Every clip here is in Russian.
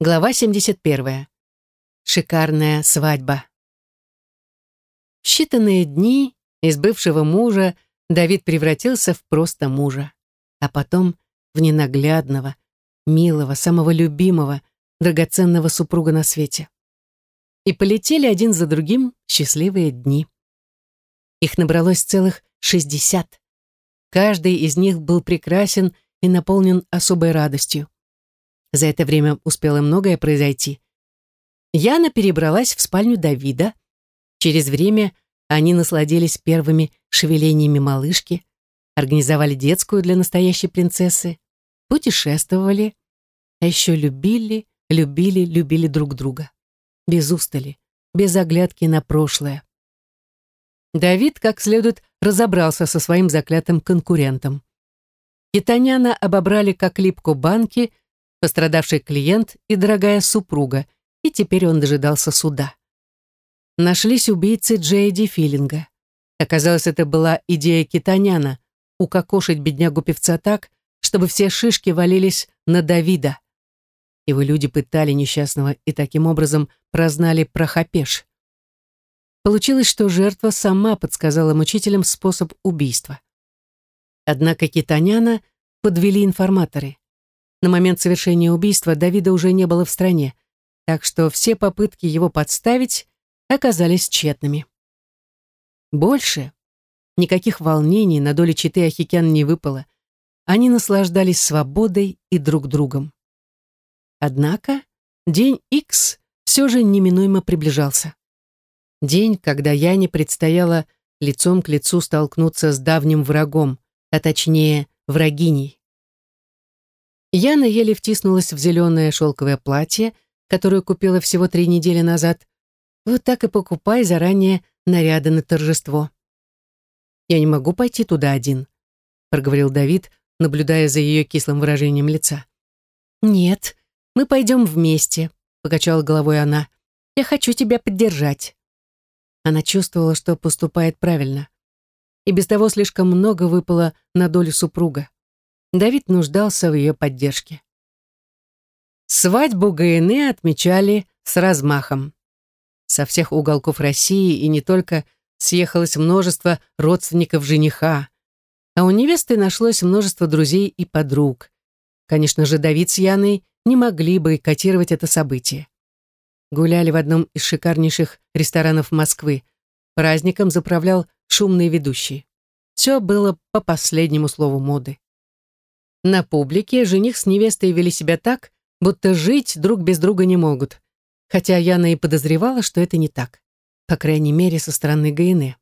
Глава 71. Шикарная свадьба. Считанные дни из бывшего мужа Давид превратился в просто мужа, а потом в ненаглядного, милого, самого любимого, драгоценного супруга на свете. И полетели один за другим счастливые дни. Их набралось целых шестьдесят. Каждый из них был прекрасен и наполнен особой радостью. За это время успело многое произойти. Яна перебралась в спальню Давида. Через время они насладились первыми шевелениями малышки, организовали детскую для настоящей принцессы, путешествовали, а еще любили, любили, любили друг друга. Без устали, без оглядки на прошлое. Давид как следует разобрался со своим заклятым конкурентом. Китаняна обобрали как липку банки – пострадавший клиент и дорогая супруга, и теперь он дожидался суда. Нашлись убийцы Джейди Филинга. Оказалось, это была идея китаняна — укокошить беднягу-певца так, чтобы все шишки валились на Давида. Его люди пытали несчастного и таким образом прознали про хапеш. Получилось, что жертва сама подсказала мучителям способ убийства. Однако китаняна подвели информаторы. На момент совершения убийства Давида уже не было в стране, так что все попытки его подставить оказались тщетными. Больше никаких волнений на долю читы Ахикян не выпало. Они наслаждались свободой и друг другом. Однако день Х все же неминуемо приближался. День, когда Яне предстояло лицом к лицу столкнуться с давним врагом, а точнее врагиней. Яна еле втиснулась в зеленое шелковое платье, которое купила всего три недели назад. Вот так и покупай заранее наряды на торжество. «Я не могу пойти туда один», — проговорил Давид, наблюдая за ее кислым выражением лица. «Нет, мы пойдем вместе», — покачала головой она. «Я хочу тебя поддержать». Она чувствовала, что поступает правильно. И без того слишком много выпало на долю супруга. Давид нуждался в ее поддержке. Свадьбу ГНЭ отмечали с размахом. Со всех уголков России и не только съехалось множество родственников жениха, а у невесты нашлось множество друзей и подруг. Конечно же, Давид с Яной не могли бойкотировать это событие. Гуляли в одном из шикарнейших ресторанов Москвы. Праздником заправлял шумный ведущий. Все было по последнему слову моды. На публике жених с невестой вели себя так, будто жить друг без друга не могут. Хотя Яна и подозревала, что это не так. По крайней мере, со стороны ГНЭ.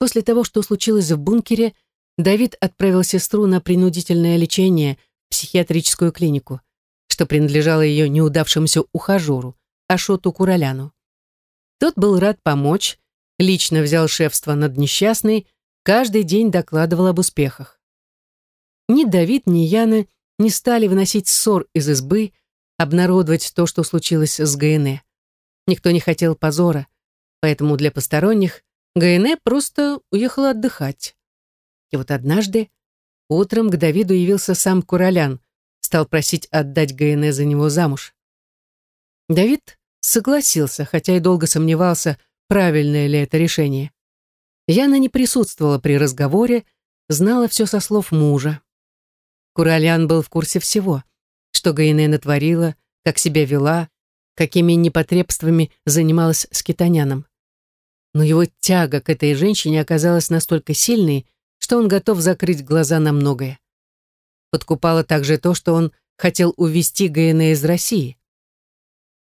После того, что случилось в бункере, Давид отправил сестру на принудительное лечение в психиатрическую клинику, что принадлежало ее неудавшемуся ухажеру, Ашоту Кураляну. Тот был рад помочь, лично взял шефство над несчастной, каждый день докладывал об успехах. Ни Давид, ни Яна не стали выносить ссор из избы, обнародовать то, что случилось с ГНЭ. Никто не хотел позора, поэтому для посторонних ГНЭ просто уехала отдыхать. И вот однажды утром к Давиду явился сам Куралян, стал просить отдать ГНЭ за него замуж. Давид согласился, хотя и долго сомневался, правильное ли это решение. Яна не присутствовала при разговоре, знала все со слов мужа. Куралян был в курсе всего, что Гайне натворила, как себя вела, какими непотребствами занималась с китаняном. Но его тяга к этой женщине оказалась настолько сильной, что он готов закрыть глаза на многое. Подкупало также то, что он хотел увезти Гайне из России.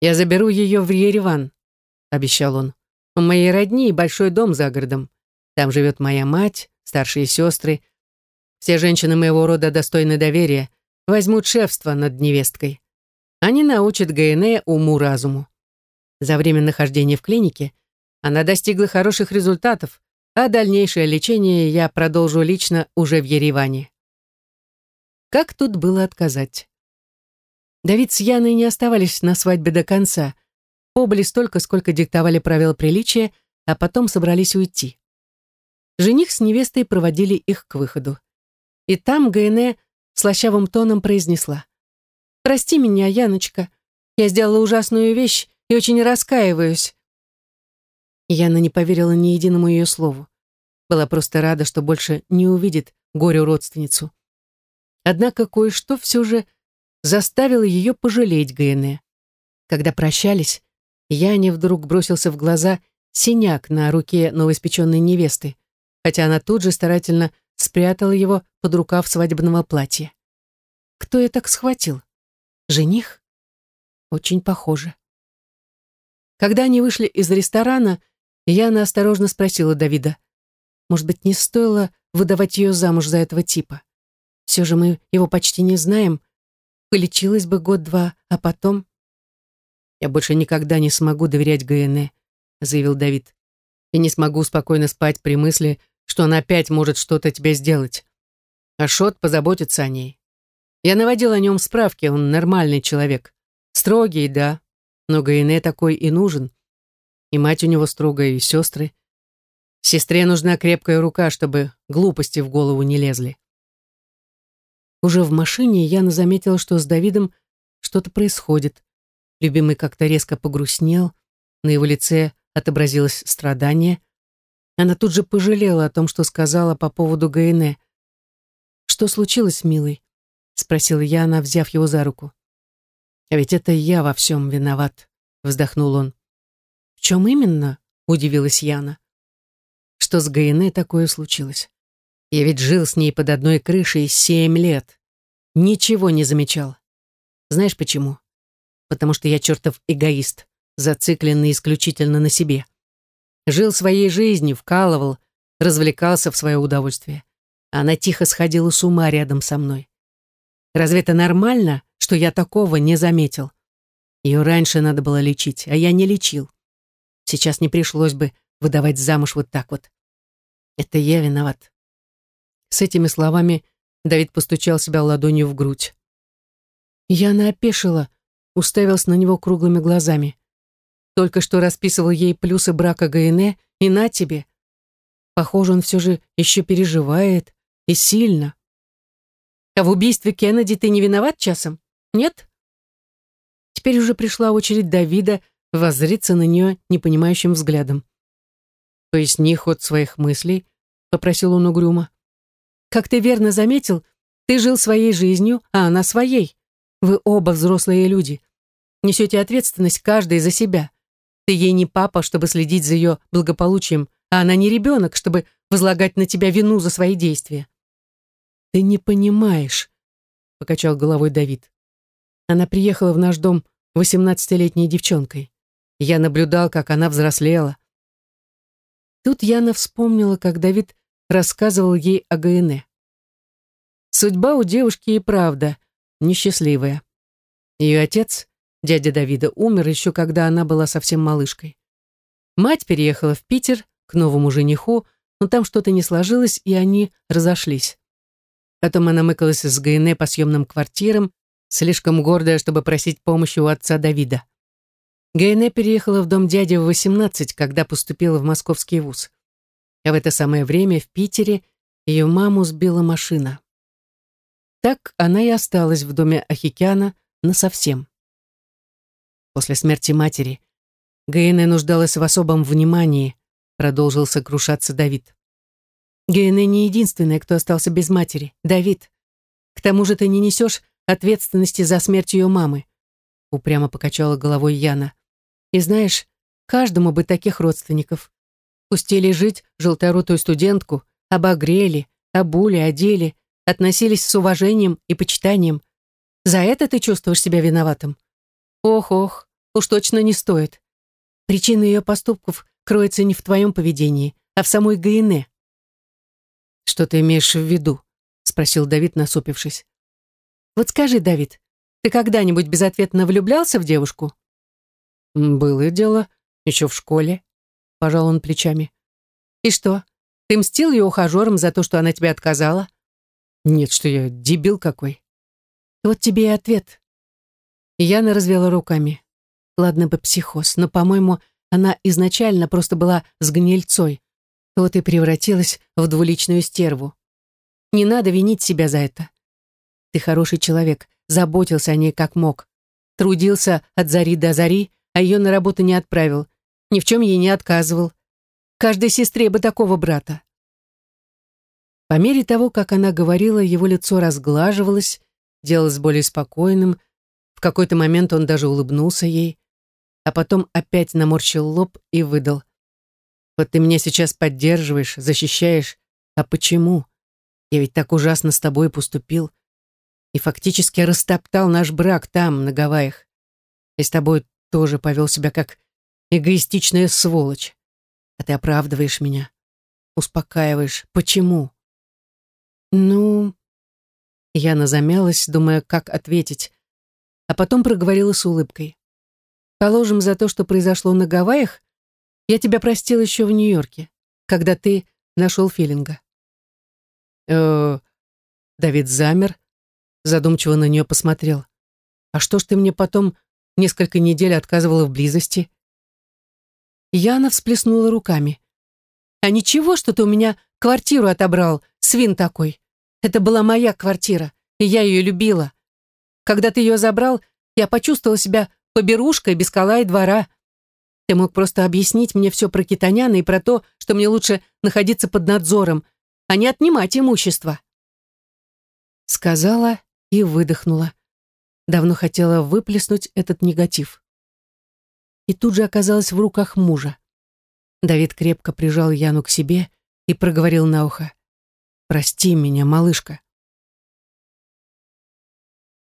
«Я заберу ее в Ереван», — обещал он. «У моей родни большой дом за городом. Там живет моя мать, старшие сестры, все женщины моего рода достойны доверия, возьмут шефство над невесткой. Они научат ГНЭ уму-разуму. За время нахождения в клинике она достигла хороших результатов, а дальнейшее лечение я продолжу лично уже в Ереване. Как тут было отказать? Давид с Яной не оставались на свадьбе до конца, побыли столько, сколько диктовали правила приличия, а потом собрались уйти. Жених с невестой проводили их к выходу. И там Гайне слащавым тоном произнесла. «Прости меня, Яночка, Я сделала ужасную вещь и очень раскаиваюсь». Яна не поверила ни единому ее слову. Была просто рада, что больше не увидит горю родственницу. Однако кое-что все же заставило ее пожалеть Гайне. Когда прощались, Яне вдруг бросился в глаза синяк на руке новоиспеченной невесты, хотя она тут же старательно спрятала его под рукав свадебного платья. Кто я так схватил? Жених? Очень похоже. Когда они вышли из ресторана, Яна осторожно спросила Давида, может быть, не стоило выдавать ее замуж за этого типа? Все же мы его почти не знаем. Полечилась бы год-два, а потом... «Я больше никогда не смогу доверять ГНЭ», — заявил Давид. «И не смогу спокойно спать при мысли, что она опять может что-то тебе сделать. А Шот позаботится о ней. Я наводил о нем справки, он нормальный человек. Строгий, да, но ГНЭ такой и нужен. И мать у него строгая, и сестры. Сестре нужна крепкая рука, чтобы глупости в голову не лезли. Уже в машине Яна заметила, что с Давидом что-то происходит. Любимый как-то резко погрустнел, на его лице отобразилось страдание. Она тут же пожалела о том, что сказала по поводу ГНЭ. «Что случилось, милый?» — спросила Яна, взяв его за руку. «А ведь это я во всем виноват», — вздохнул он. «В чем именно?» — удивилась Яна. «Что с ГНЭ такое случилось? Я ведь жил с ней под одной крышей семь лет. Ничего не замечал. Знаешь почему? Потому что я чертов эгоист, зацикленный исключительно на себе. Жил своей жизнью, вкалывал, развлекался в свое удовольствие. Она тихо сходила с ума рядом со мной. Разве это нормально, что я такого не заметил? Ее раньше надо было лечить, а я не лечил. Сейчас не пришлось бы выдавать замуж вот так вот. Это я виноват. С этими словами Давид постучал себя ладонью в грудь. Я опешила, уставился на него круглыми глазами. Только что расписывал ей плюсы брака ГНЭ, и на тебе. Похоже, он все же еще переживает, и сильно. А в убийстве Кеннеди ты не виноват часом? Нет? Теперь уже пришла очередь Давида воззриться на нее непонимающим взглядом. «Поясни ход своих мыслей», — попросил он угрюмо. Как ты верно заметил, ты жил своей жизнью, а она своей. Вы оба взрослые люди. Несете ответственность каждый за себя. Ты ей не папа, чтобы следить за ее благополучием, а она не ребенок, чтобы возлагать на тебя вину за свои действия. Ты не понимаешь, покачал головой Давид. Она приехала в наш дом восемнадцатилетней девчонкой. Я наблюдал, как она взрослела. Тут Яна вспомнила, как Давид рассказывал ей о ГНЭ. Судьба у девушки и правда несчастливая. Ее отец, дядя Давида, умер еще когда она была совсем малышкой. Мать переехала в Питер к новому жениху, но там что-то не сложилось, и они разошлись. Потом она мыкалась с ГНЭ по съемным квартирам, слишком гордая, чтобы просить помощи у отца Давида. ГНЭ переехала в дом дяди в 18, когда поступила в московский вуз а в это самое время в Питере ее маму сбила машина. Так она и осталась в доме Ахикяна насовсем. После смерти матери Гейне нуждалась в особом внимании, продолжил сокрушаться Давид. Гейне не единственная, кто остался без матери. Давид, к тому же ты не несешь ответственности за смерть ее мамы, упрямо покачала головой Яна. И знаешь, каждому бы таких родственников. Пустили жить желторотую студентку, обогрели, обули, одели, относились с уважением и почитанием. За это ты чувствуешь себя виноватым? Ох-ох, уж точно не стоит. Причина ее поступков кроется не в твоем поведении, а в самой Гаине. «Что ты имеешь в виду?» — спросил Давид, насупившись. «Вот скажи, Давид, ты когда-нибудь безответно влюблялся в девушку?» «Было дело, еще в школе», пожал он плечами. «И что, ты мстил ее ухажерам за то, что она тебе отказала?» «Нет, что я, дебил какой». «Вот тебе и ответ». Яна развела руками. Ладно бы психоз, но, по-моему, она изначально просто была с гнильцой. Вот и превратилась в двуличную стерву. Не надо винить себя за это. Ты хороший человек, заботился о ней как мог. трудился от зари до зари, а ее на работу не отправил, ни в чем ей не отказывал. Каждой сестре бы такого брата. По мере того, как она говорила, его лицо разглаживалось, делалось более спокойным. В какой-то момент он даже улыбнулся ей, а потом опять наморщил лоб и выдал. «Вот ты меня сейчас поддерживаешь, защищаешь. А почему? Я ведь так ужасно с тобой поступил и фактически растоптал наш брак там, на Гавайях. И с тобой тоже повел себя как эгоистичная сволочь. А ты оправдываешь меня, успокаиваешь. Почему? Ну, Яна замялась, думая, как ответить, а потом проговорила с улыбкой. Положим, за то, что произошло на Гавайях, я тебя простил еще в Нью-Йорке, когда ты нашел Филинга. Э, Давид замер, задумчиво на нее посмотрел. А что ж ты мне потом несколько недель отказывала в близости? Яна всплеснула руками. А ничего, что ты у меня квартиру отобрал, свин такой. Это была моя квартира, и я ее любила. Когда ты ее забрал, я почувствовала себя поберушкой без кола и двора. Ты мог просто объяснить мне все про Китаняна и про то, что мне лучше находиться под надзором, а не отнимать имущество. Сказала и выдохнула. Давно хотела выплеснуть этот негатив. И тут же оказалась в руках мужа. Давид крепко прижал Яну к себе и проговорил на ухо. «Прости меня, малышка.